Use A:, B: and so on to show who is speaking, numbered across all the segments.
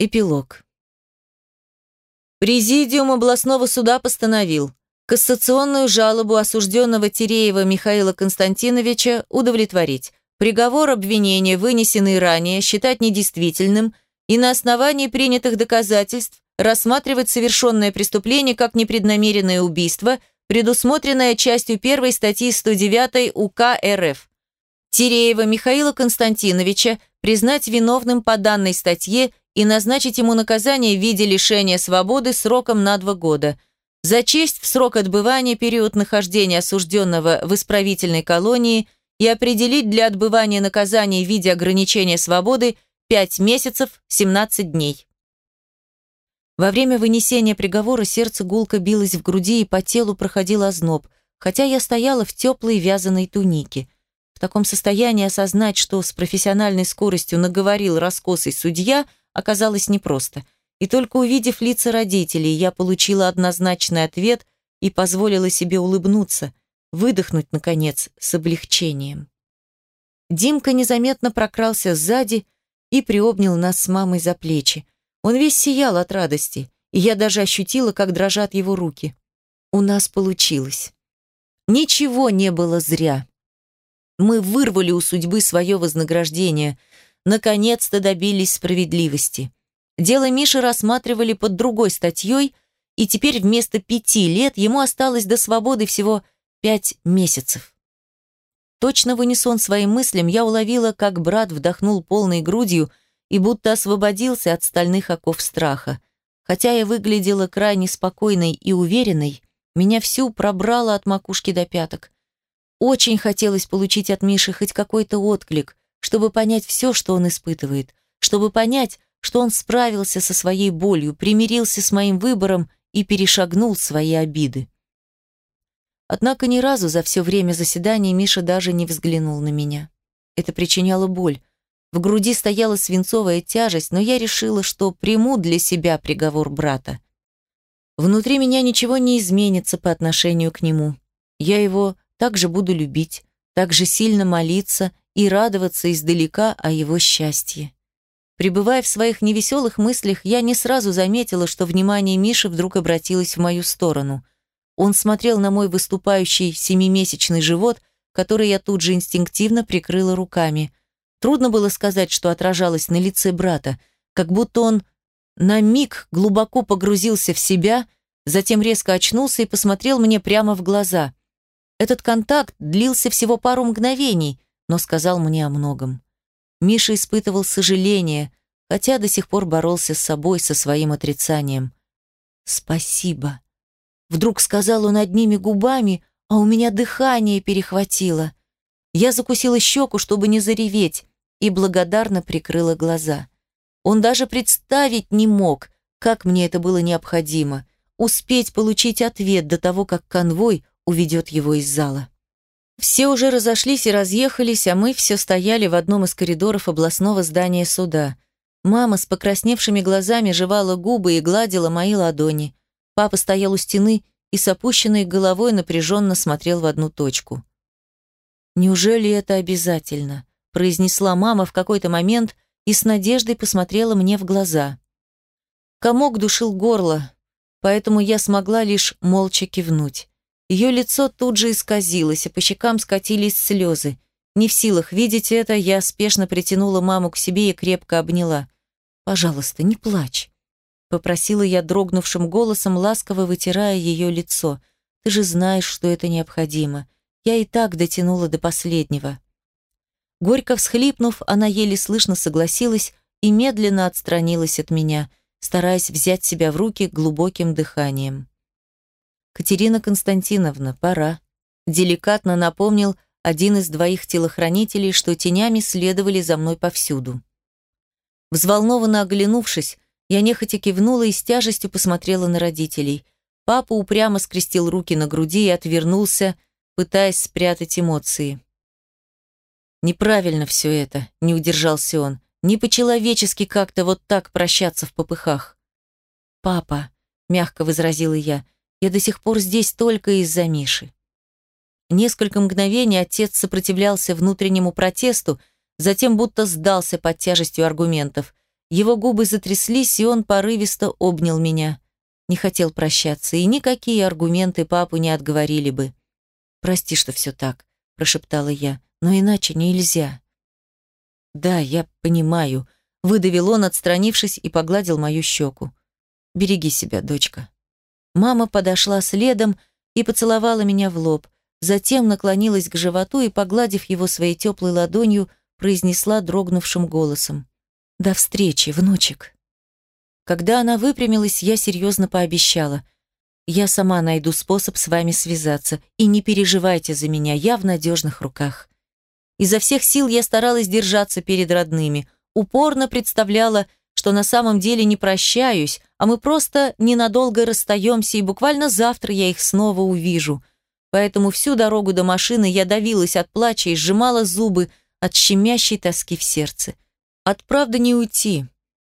A: Эпилог. Президиум областного суда постановил кассационную жалобу осужденного Тереева Михаила Константиновича удовлетворить, приговор обвинения, вынесенный ранее, считать недействительным и на основании принятых доказательств рассматривать совершенное преступление как непреднамеренное убийство, предусмотренное частью 1 статьи 109 УК РФ. Тереева Михаила Константиновича признать виновным по данной статье и назначить ему наказание в виде лишения свободы сроком на два года. За честь в срок отбывания период нахождения осужденного в исправительной колонии и определить для отбывания наказания в виде ограничения свободы 5 месяцев 17 дней. Во время вынесения приговора сердце гулко билось в груди и по телу проходил озноб, хотя я стояла в теплой вязаной тунике. В таком состоянии осознать, что с профессиональной скоростью наговорил раскосый судья – оказалось непросто. И только увидев лица родителей, я получила однозначный ответ и позволила себе улыбнуться, выдохнуть, наконец, с облегчением. Димка незаметно прокрался сзади и приобнял нас с мамой за плечи. Он весь сиял от радости, и я даже ощутила, как дрожат его руки. У нас получилось. Ничего не было зря. Мы вырвали у судьбы свое вознаграждение, наконец-то добились справедливости. Дело Миши рассматривали под другой статьей, и теперь вместо пяти лет ему осталось до свободы всего пять месяцев. Точно в унисон своим мыслям я уловила, как брат вдохнул полной грудью и будто освободился от стальных оков страха. Хотя я выглядела крайне спокойной и уверенной, меня всю пробрало от макушки до пяток. Очень хотелось получить от Миши хоть какой-то отклик, чтобы понять все, что он испытывает, чтобы понять, что он справился со своей болью, примирился с моим выбором и перешагнул свои обиды. Однако ни разу за все время заседания Миша даже не взглянул на меня. Это причиняло боль. В груди стояла свинцовая тяжесть, но я решила, что приму для себя приговор брата. Внутри меня ничего не изменится по отношению к нему. Я его также буду любить, также сильно молиться и радоваться издалека о его счастье. Пребывая в своих невеселых мыслях, я не сразу заметила, что внимание Миши вдруг обратилось в мою сторону. Он смотрел на мой выступающий семимесячный живот, который я тут же инстинктивно прикрыла руками. Трудно было сказать, что отражалось на лице брата, как будто он на миг глубоко погрузился в себя, затем резко очнулся и посмотрел мне прямо в глаза. Этот контакт длился всего пару мгновений, но сказал мне о многом. Миша испытывал сожаление, хотя до сих пор боролся с собой, со своим отрицанием. «Спасибо», — вдруг сказал он одними губами, а у меня дыхание перехватило. Я закусила щеку, чтобы не зареветь, и благодарно прикрыла глаза. Он даже представить не мог, как мне это было необходимо, успеть получить ответ до того, как конвой уведет его из зала. Все уже разошлись и разъехались, а мы все стояли в одном из коридоров областного здания суда. Мама с покрасневшими глазами жевала губы и гладила мои ладони. Папа стоял у стены и с опущенной головой напряженно смотрел в одну точку. «Неужели это обязательно?» – произнесла мама в какой-то момент и с надеждой посмотрела мне в глаза. Комок душил горло, поэтому я смогла лишь молча кивнуть. Ее лицо тут же исказилось, а по щекам скатились слезы. Не в силах видеть это, я спешно притянула маму к себе и крепко обняла. «Пожалуйста, не плачь», — попросила я дрогнувшим голосом, ласково вытирая ее лицо. «Ты же знаешь, что это необходимо. Я и так дотянула до последнего». Горько всхлипнув, она еле слышно согласилась и медленно отстранилась от меня, стараясь взять себя в руки глубоким дыханием. «Катерина Константиновна, пора», – деликатно напомнил один из двоих телохранителей, что тенями следовали за мной повсюду. Взволнованно оглянувшись, я нехотя кивнула и с тяжестью посмотрела на родителей. Папа упрямо скрестил руки на груди и отвернулся, пытаясь спрятать эмоции. «Неправильно все это», — не удержался он. «Не по-человечески как-то вот так прощаться в попыхах». «Папа», — мягко возразила я, — я до сих пор здесь только из-за Миши. Несколько мгновений отец сопротивлялся внутреннему протесту, затем будто сдался под тяжестью аргументов. Его губы затряслись, и он порывисто обнял меня. Не хотел прощаться, и никакие аргументы папу не отговорили бы. «Прости, что все так», — прошептала я, — «но иначе нельзя». «Да, я понимаю», — выдавил он, отстранившись, и погладил мою щеку. «Береги себя, дочка». Мама подошла следом и поцеловала меня в лоб, затем наклонилась к животу и, погладив его своей теплой ладонью, произнесла дрогнувшим голосом. «До встречи, внучек». Когда она выпрямилась, я серьезно пообещала. «Я сама найду способ с вами связаться, и не переживайте за меня, я в надежных руках». Изо всех сил я старалась держаться перед родными, упорно представляла, что на самом деле не прощаюсь, а мы просто ненадолго расстаемся, и буквально завтра я их снова увижу. Поэтому всю дорогу до машины я давилась от плача и сжимала зубы от щемящей тоски в сердце. От правды не уйти.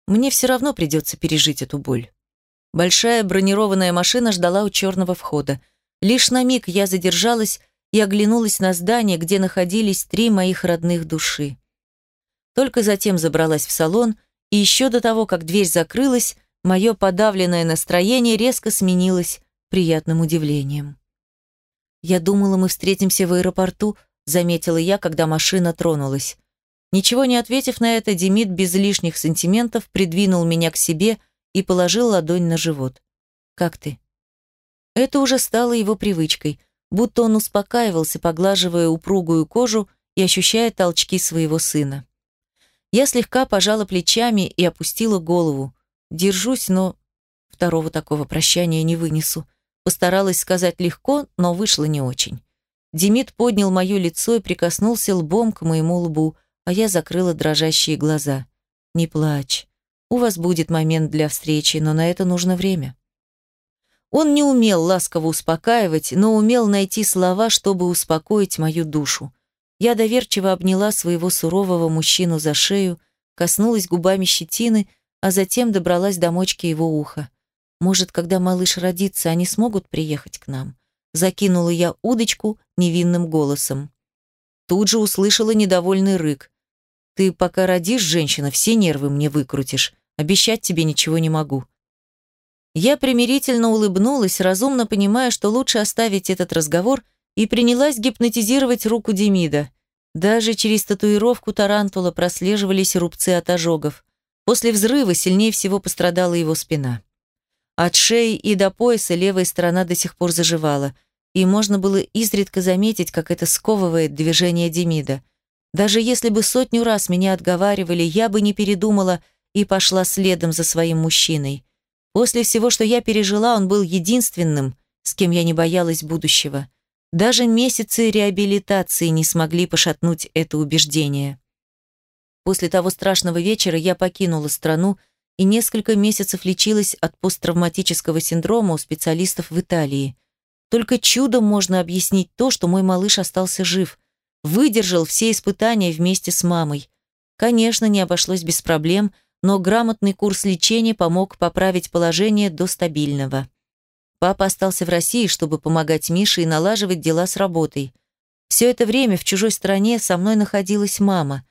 A: Мне все равно придется пережить эту боль. Большая бронированная машина ждала у черного входа. Лишь на миг я задержалась и оглянулась на здание, где находились три моих родных души. Только затем забралась в салон, и еще до того, как дверь закрылась, мое подавленное настроение резко сменилось приятным удивлением. «Я думала, мы встретимся в аэропорту», заметила я, когда машина тронулась. Ничего не ответив на это, Демид без лишних сантиментов придвинул меня к себе и положил ладонь на живот. «Как ты?» Это уже стало его привычкой, будто он успокаивался, поглаживая упругую кожу и ощущая толчки своего сына. Я слегка пожала плечами и опустила голову. Держусь, но второго такого прощания не вынесу. Постаралась сказать легко, но вышло не очень. Демид поднял мое лицо и прикоснулся лбом к моему лбу, а я закрыла дрожащие глаза. «Не плачь. У вас будет момент для встречи, но на это нужно время». Он не умел ласково успокаивать, но умел найти слова, чтобы успокоить мою душу. Я доверчиво обняла своего сурового мужчину за шею, коснулась губами щетины, а затем добралась до мочки его уха. Может, когда малыш родится, они смогут приехать к нам? Закинула я удочку невинным голосом. Тут же услышала недовольный рык. «Ты пока родишь, женщина, все нервы мне выкрутишь. Обещать тебе ничего не могу». Я примирительно улыбнулась, разумно понимая, что лучше оставить этот разговор – и принялась гипнотизировать руку Демида. Даже через татуировку тарантула прослеживались рубцы от ожогов. После взрыва сильнее всего пострадала его спина. От шеи и до пояса левая сторона до сих пор заживала, и можно было изредка заметить, как это сковывает движение Демида. Даже если бы сотню раз меня отговаривали, я бы не передумала и пошла следом за своим мужчиной. После всего, что я пережила, он был единственным, с кем я не боялась будущего. Даже месяцы реабилитации не смогли пошатнуть это убеждение. После того страшного вечера я покинула страну и несколько месяцев лечилась от посттравматического синдрома у специалистов в Италии. Только чудом можно объяснить то, что мой малыш остался жив, выдержал все испытания вместе с мамой. Конечно, не обошлось без проблем, но грамотный курс лечения помог поправить положение до стабильного. Папа остался в России, чтобы помогать Мише и налаживать дела с работой. Все это время в чужой стране со мной находилась мама.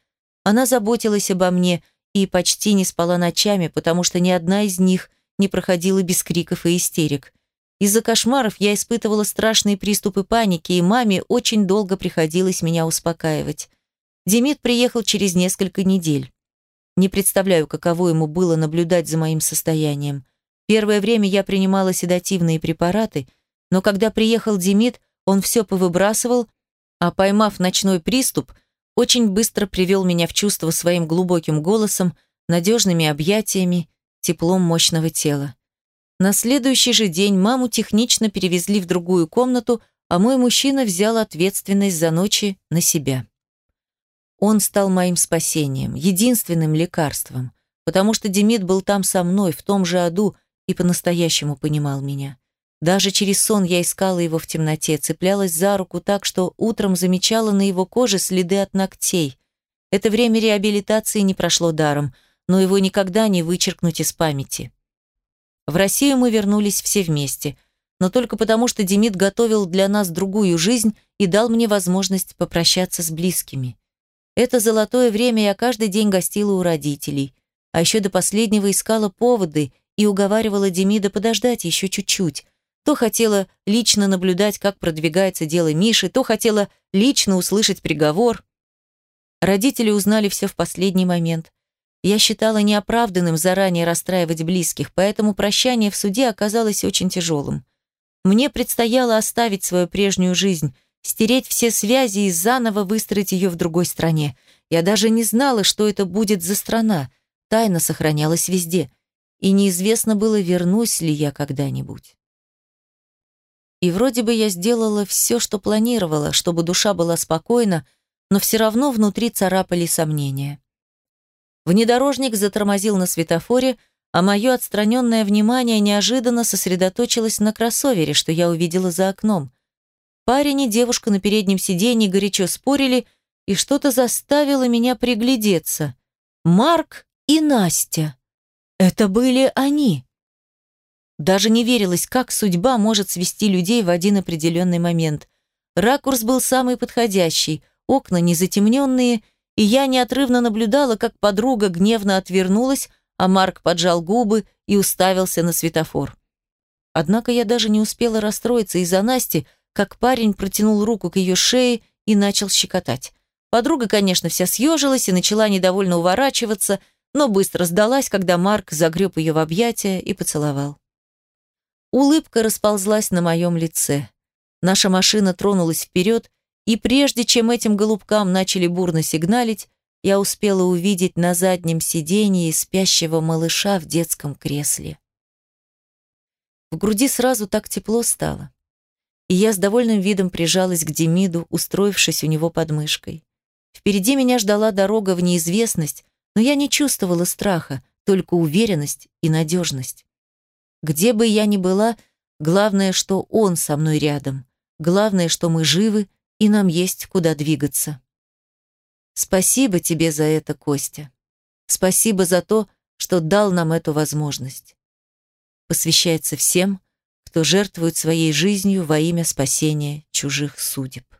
A: Она заботилась обо мне и почти не спала ночами, потому что ни одна из них не проходила без криков и истерик. Из-за кошмаров я испытывала страшные приступы паники, и маме очень долго приходилось меня успокаивать. Демид приехал через несколько недель. Не представляю, каково ему было наблюдать за моим состоянием. Первое время я принимала седативные препараты, но когда приехал Демид, он все повыбрасывал, а поймав ночной приступ, очень быстро привел меня в чувство своим глубоким голосом, надежными объятиями, теплом мощного тела. На следующий же день маму технично перевезли в другую комнату, а мой мужчина взял ответственность за ночи на себя. Он стал моим спасением, единственным лекарством, потому что Демид был там со мной, в том же аду, и по-настоящему понимал меня. Даже через сон я искала его в темноте, цеплялась за руку так, что утром замечала на его коже следы от ногтей. Это время реабилитации не прошло даром, но его никогда не вычеркнуть из памяти. В Россию мы вернулись все вместе, но только потому, что Демид готовил для нас другую жизнь и дал мне возможность попрощаться с близкими. Это золотое время я каждый день гостила у родителей. а еще до последнего искала поводы и уговаривала Демида подождать еще чуть-чуть. То хотела лично наблюдать, как продвигается дело Миши, то хотела лично услышать приговор. Родители узнали все в последний момент. Я считала неоправданным заранее расстраивать близких, поэтому прощание в суде оказалось очень тяжелым. Мне предстояло оставить свою прежнюю жизнь, стереть все связи и заново выстроить ее в другой стране. Я даже не знала, что это будет за страна. Тайна сохранялась везде. И неизвестно было, вернусь ли я когда-нибудь. И вроде бы я сделала все, что планировала, чтобы душа была спокойна, но все равно внутри царапали сомнения. Внедорожник затормозил на светофоре, а мое отстраненное внимание неожиданно сосредоточилось на кроссовере, что я увидела за окном. Парень и девушка на переднем сиденье горячо спорили, и что-то заставило меня приглядеться. Марк и Настя. Это были они. Даже не верилось, как судьба может свести людей в один определенный момент. Ракурс был самый подходящий, окна не затемненные — и я неотрывно наблюдала, как подруга гневно отвернулась, а Марк поджал губы и уставился на светофор. Однако я даже не успела расстроиться из-за Насти, как парень протянул руку к ее шее и начал щекотать. Подруга, конечно, вся съежилась и начала недовольно уворачиваться, но быстро сдалась, когда Марк загреб ее в объятия и поцеловал. Улыбка расползлась на моем лице. Наша машина тронулась вперед, и прежде чем этим голубкам начали бурно сигналить, я успела увидеть на заднем сиденье спящего малыша в детском кресле. В груди сразу так тепло стало. И я с довольным видом прижалась к Демиду, устроившись у него под мышкой. Впереди меня ждала дорога в неизвестность, но я не чувствовала страха, только уверенность и надежность. Где бы я ни была, главное, что он со мной рядом. Главное, что мы живы и нам есть куда двигаться. Спасибо тебе за это, Костя. Спасибо за то, что дал нам эту возможность. Посвящается всем, кто жертвует своей жизнью во имя спасения чужих судеб.